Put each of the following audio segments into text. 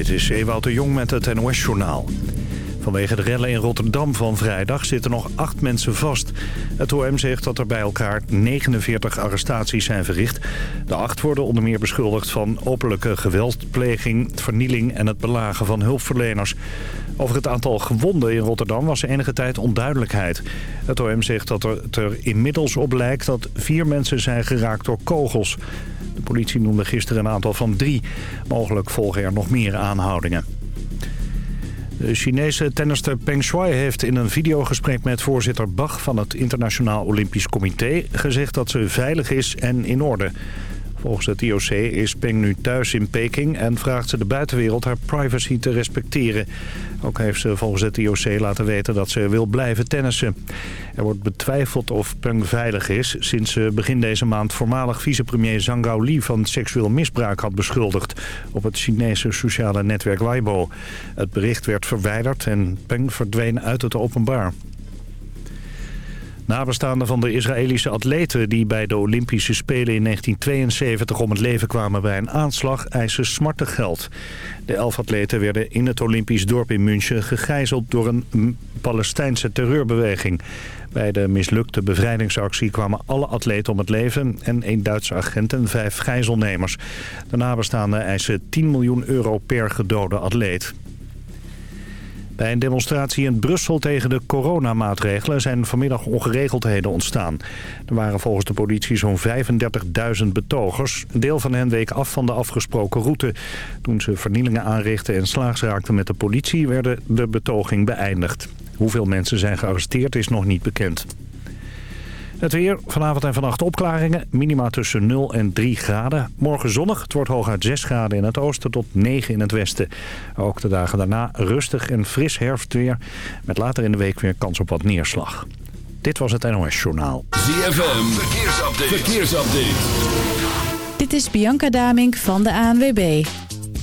Dit is Ewout de Jong met het NOS-journaal. Vanwege de rellen in Rotterdam van vrijdag zitten nog acht mensen vast. Het OM zegt dat er bij elkaar 49 arrestaties zijn verricht. De acht worden onder meer beschuldigd van openlijke geweldpleging, vernieling en het belagen van hulpverleners. Over het aantal gewonden in Rotterdam was enige tijd onduidelijkheid. Het OM zegt dat het er inmiddels op lijkt dat vier mensen zijn geraakt door kogels. De politie noemde gisteren een aantal van drie. Mogelijk volgen er nog meer aanhoudingen. De Chinese tennister Peng Shuai heeft in een videogesprek met voorzitter Bach van het Internationaal Olympisch Comité gezegd dat ze veilig is en in orde. Volgens het IOC is Peng nu thuis in Peking en vraagt ze de buitenwereld haar privacy te respecteren. Ook heeft ze volgens het IOC laten weten dat ze wil blijven tennissen. Er wordt betwijfeld of Peng veilig is sinds ze begin deze maand voormalig vicepremier Zhang Gaoli van seksueel misbruik had beschuldigd op het Chinese sociale netwerk Weibo. Het bericht werd verwijderd en Peng verdween uit het openbaar. Nabestaanden van de Israëlische atleten die bij de Olympische Spelen in 1972 om het leven kwamen bij een aanslag eisen smartig geld. De elf atleten werden in het Olympisch dorp in München gegijzeld door een Palestijnse terreurbeweging. Bij de mislukte bevrijdingsactie kwamen alle atleten om het leven en één Duitse agent en vijf gijzelnemers. De nabestaanden eisen 10 miljoen euro per gedode atleet. Bij een demonstratie in Brussel tegen de coronamaatregelen zijn vanmiddag ongeregeldheden ontstaan. Er waren volgens de politie zo'n 35.000 betogers. Een deel van hen week af van de afgesproken route. Toen ze vernielingen aanrichtten en slaags raakten met de politie werden de betoging beëindigd. Hoeveel mensen zijn gearresteerd is nog niet bekend. Het weer, vanavond en vannacht opklaringen. Minima tussen 0 en 3 graden. Morgen zonnig, het wordt hooguit 6 graden in het oosten tot 9 in het westen. Ook de dagen daarna rustig en fris herfstweer. Met later in de week weer kans op wat neerslag. Dit was het NOS Journaal. ZFM, verkeersupdate. verkeersupdate. Dit is Bianca Damink van de ANWB.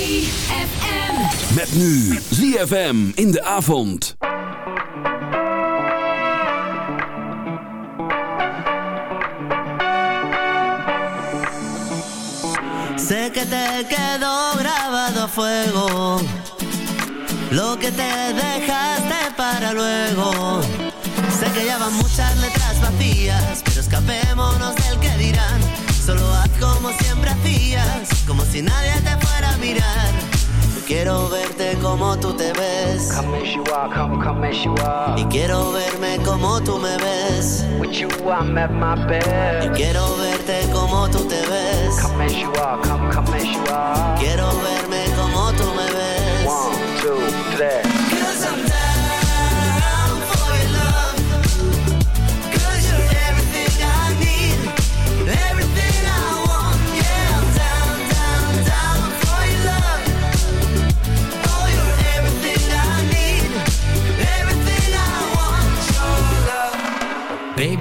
ZFM. Met nu ZFM in de avond. Sé que te quedó grabado a fuego Lo que te dejaste para luego Sé que ya van muchas letras vacías Pero escapémonos del que dirán Solo como siempre hacías Como si nadie te fuera a mirar Yo quiero verte como tú te ves Come as you are, come, come as you are. Y quiero verme como tú me ves With you, I'm at my best. Yo quiero verte como tú te ves Come as you are, come, come as you are. Quiero verme como tú me ves One, two, three.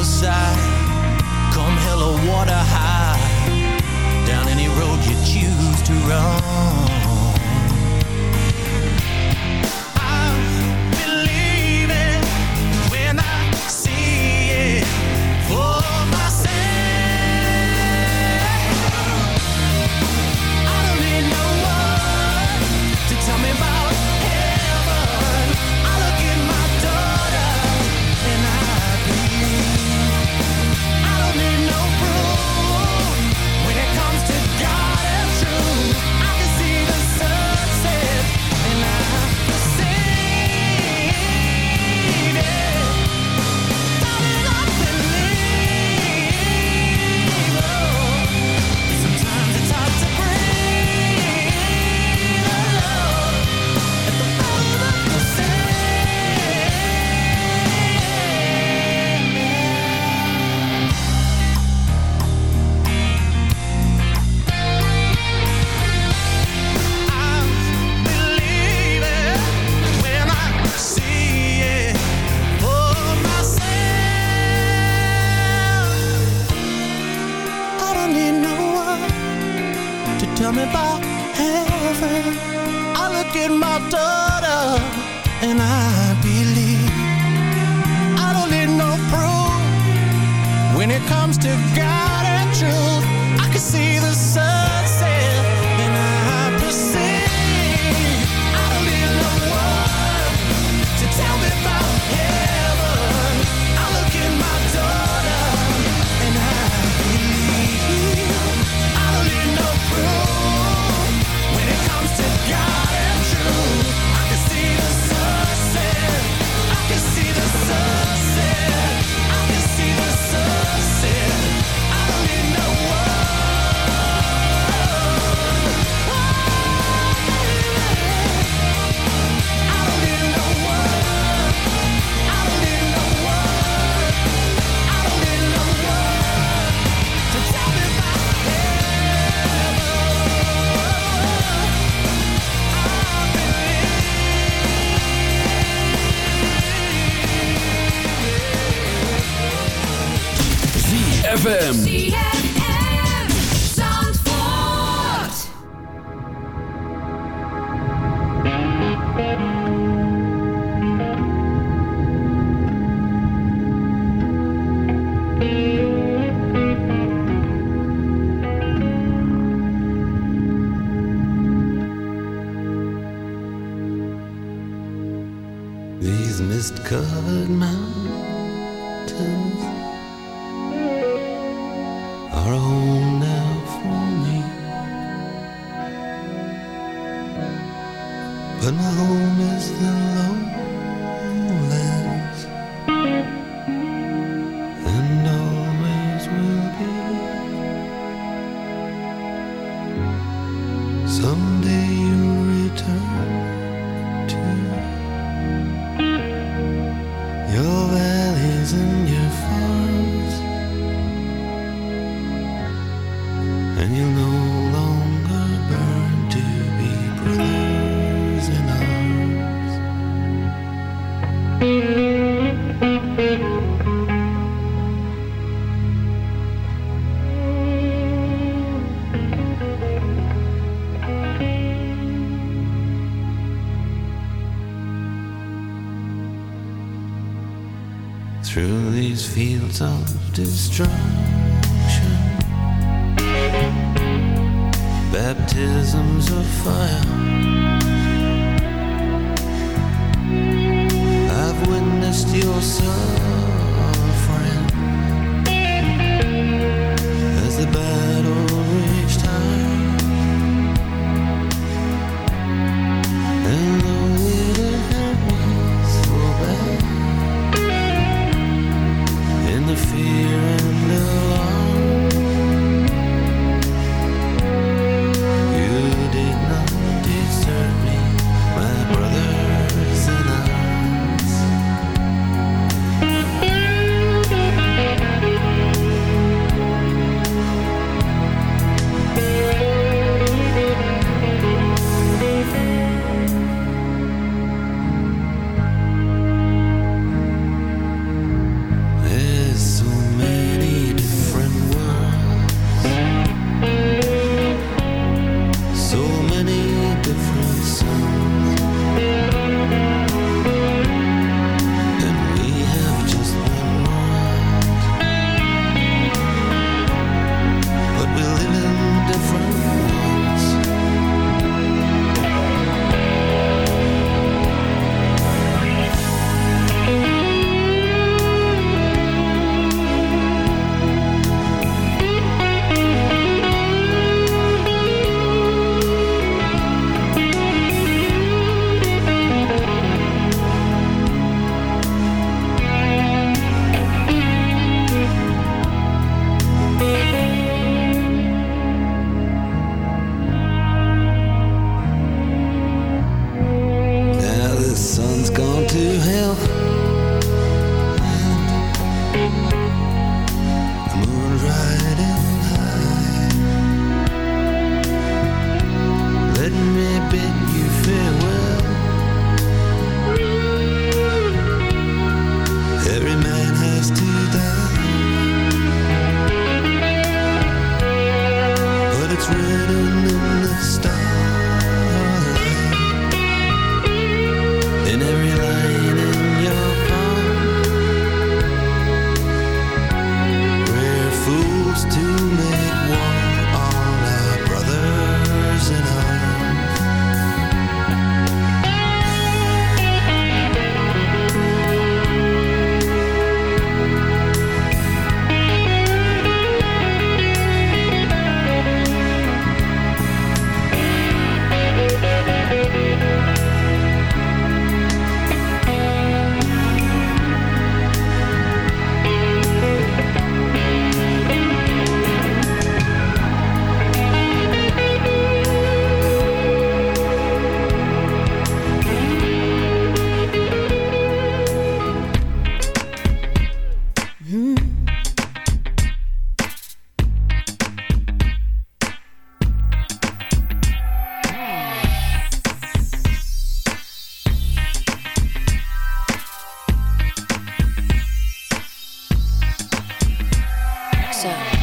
hillside, come hell or water high, down any road you choose to run. Fields of destruction, baptisms of fire.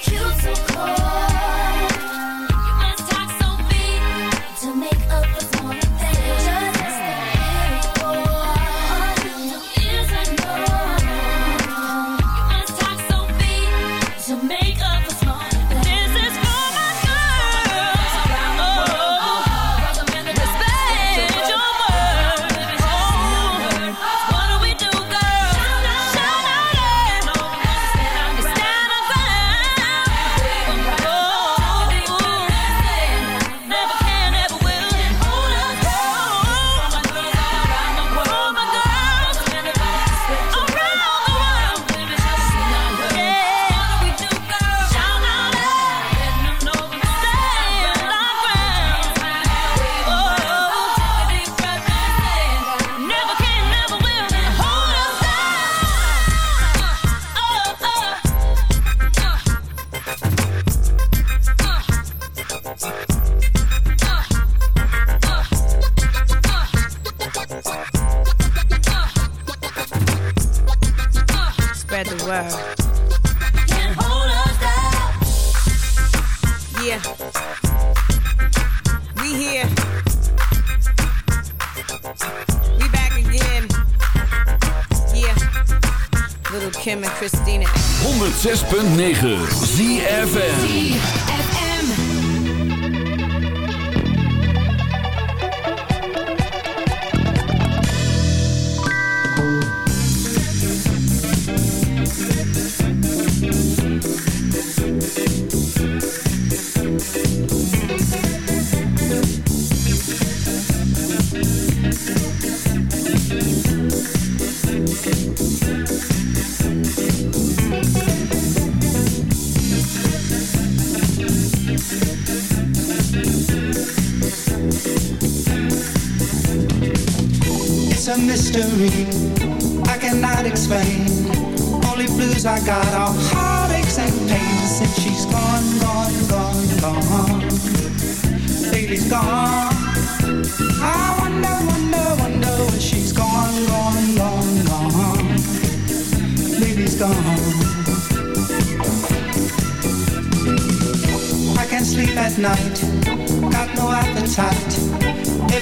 Cute, so cold. Kim en Christine. 106.9 ZFN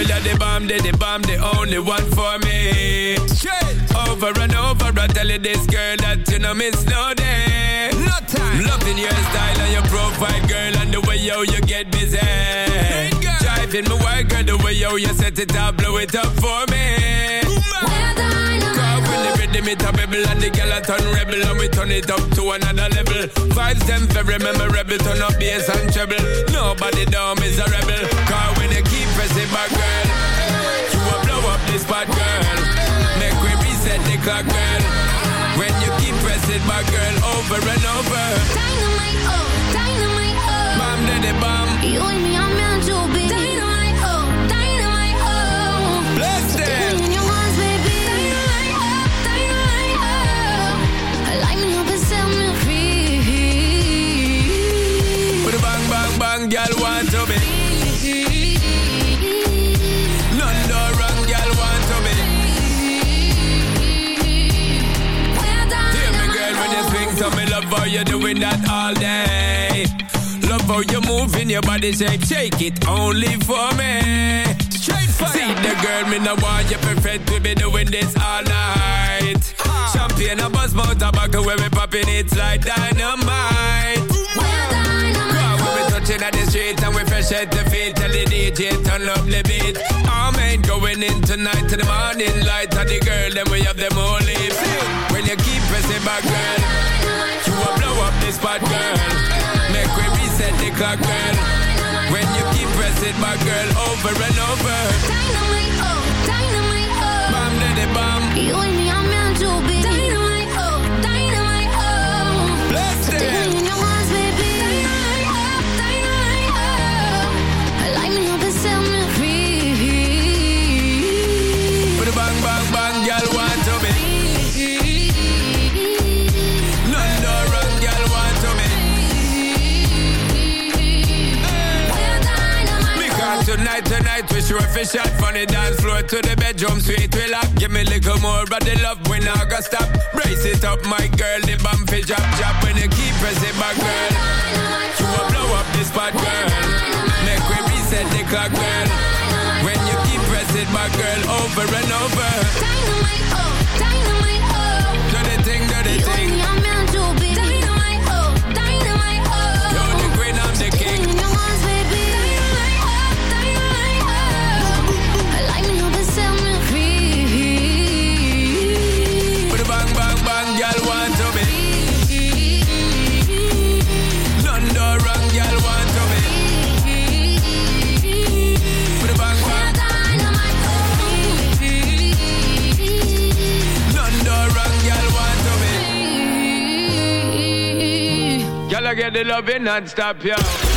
Girl, you're the bomb, the, the bomb, the only one for me. Over and over, I tell you this girl that you know miss no day. No time. Loving your style and your profile, girl, and the way yo you get busy. Driving my work, girl, the way yo you set it up, blow it up for me. Cause when the rhythm it a rebel and the girl a turn rebel and we turn it up to another level. Vibes them very memorable, turn up bass and treble. Nobody down is a rebel. Cause when you keep back, girl, you will blow up this spot, girl. Make we reset the clock, girl. When you keep pressing back, girl, over and over. Dynamite, oh, dynamite, oh. Bam, daddy, bam. You and me are meant to be. Dynamite, oh, dynamite, oh. Bless So take them. me in your arms, baby. You doing that all day. Love how you move in your body shape. Shake it only for me. Straight fire. See the girl, me no want you perfect. We be doing this all night. Uh-huh. Champagne, a buzz, mouth, tobacco, when we popping it like dynamite. Go when we touching at the street and we fresh at the feet. Tell the DJ turn up the beat. All men going in tonight to the morning light. And the girl, then we have them all lips. When you keep pressing back, girl, this spot, girl. Make we reset the clock, girl. When you keep pressing back, girl, over and over. Bedroom suite. We lock, give me a little more of the love, we not gonna stop. Brace it up, my girl, the bump fi drop, drop. When you keep pressing back, girl, you will blow up this spot, girl. Make we reset the clock, girl. When you keep pressing back, girl, over and over. Dynamite, the loving non-stop, yo.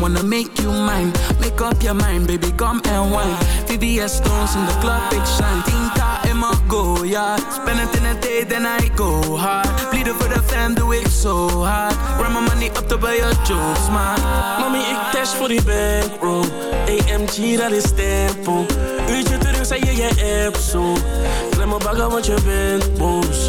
wanna make you mine. Make up your mind, baby, come and wine. VVS stones in the club, big shine. Tinta in my go, yeah. Spend it in a day, then I go hard. Bleed it for the fam, do it so hard. Run my money up to buy your jokes man Mommy, ik dash voor die bankroll. AMG, dat is tempo. Uurtje terug, zei je, je hebt zo. Klem mijn bagger, want je bent boos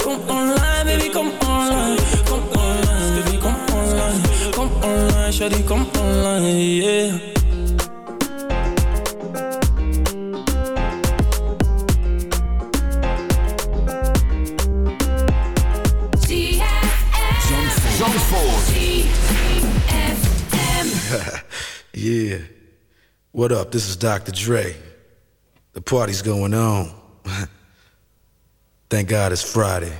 Kom online, baby, kom online Kom online, shawty, kom online, yeah yeah. What up? This is Dr. Dre. The party's going on. Thank God it's Friday.